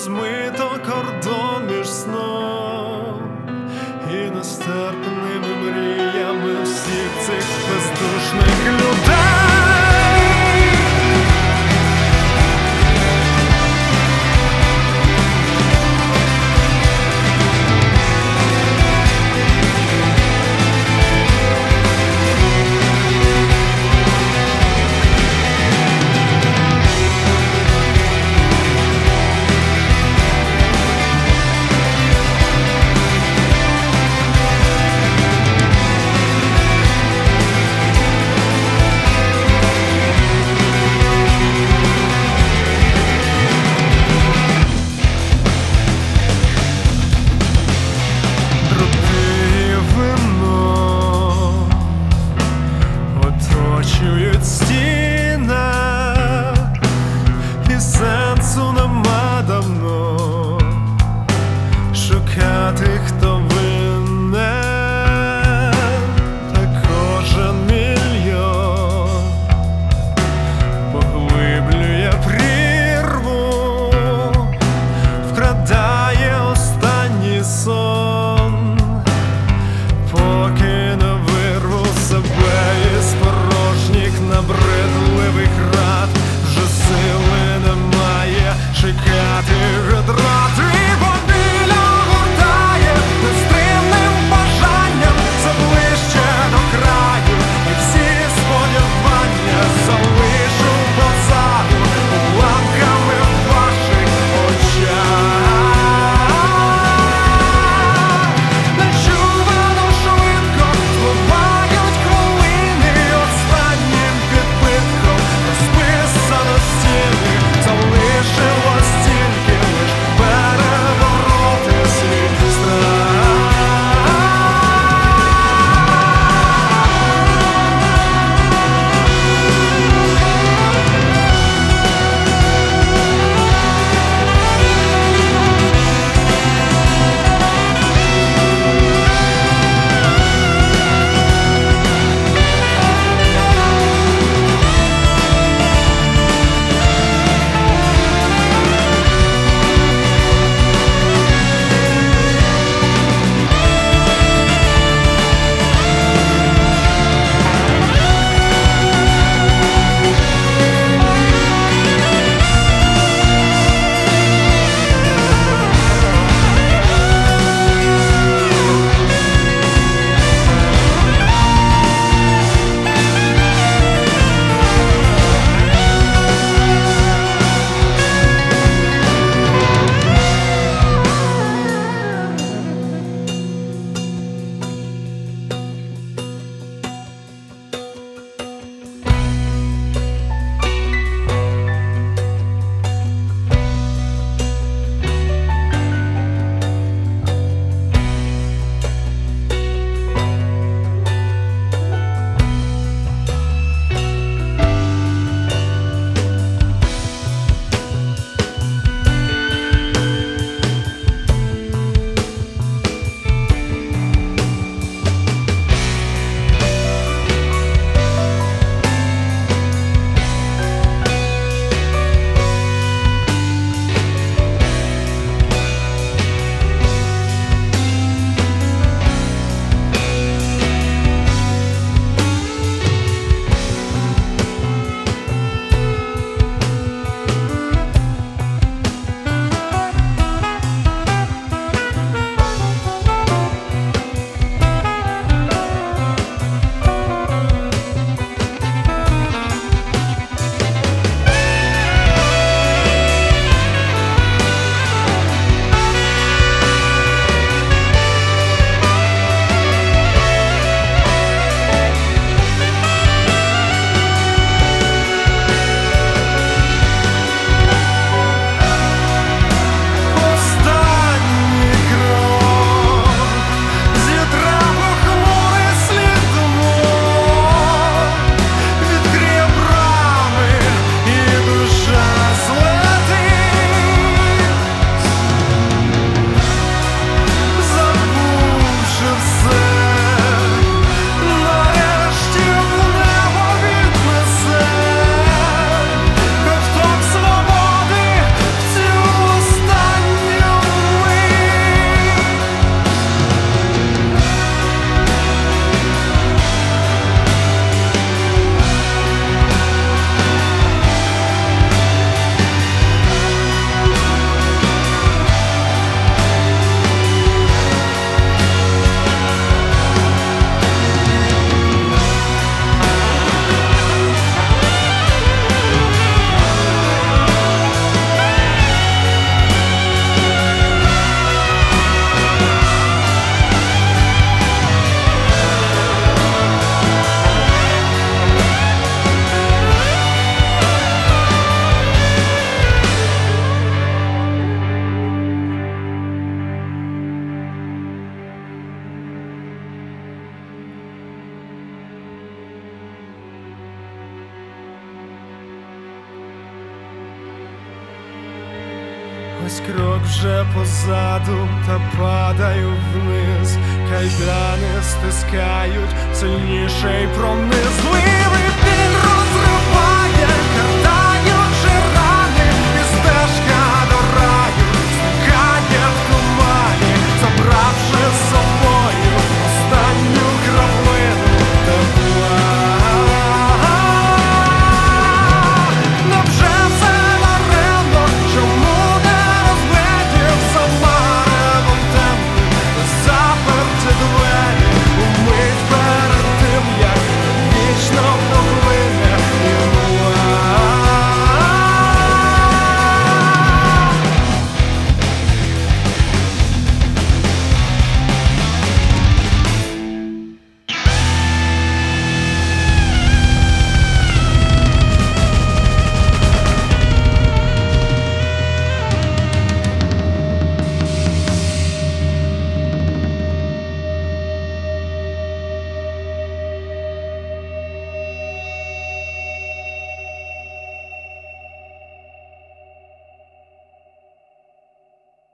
розмито кордон. Ось крок вже позаду, та падаю вниз, кайдани стискають сильніше й пронизливий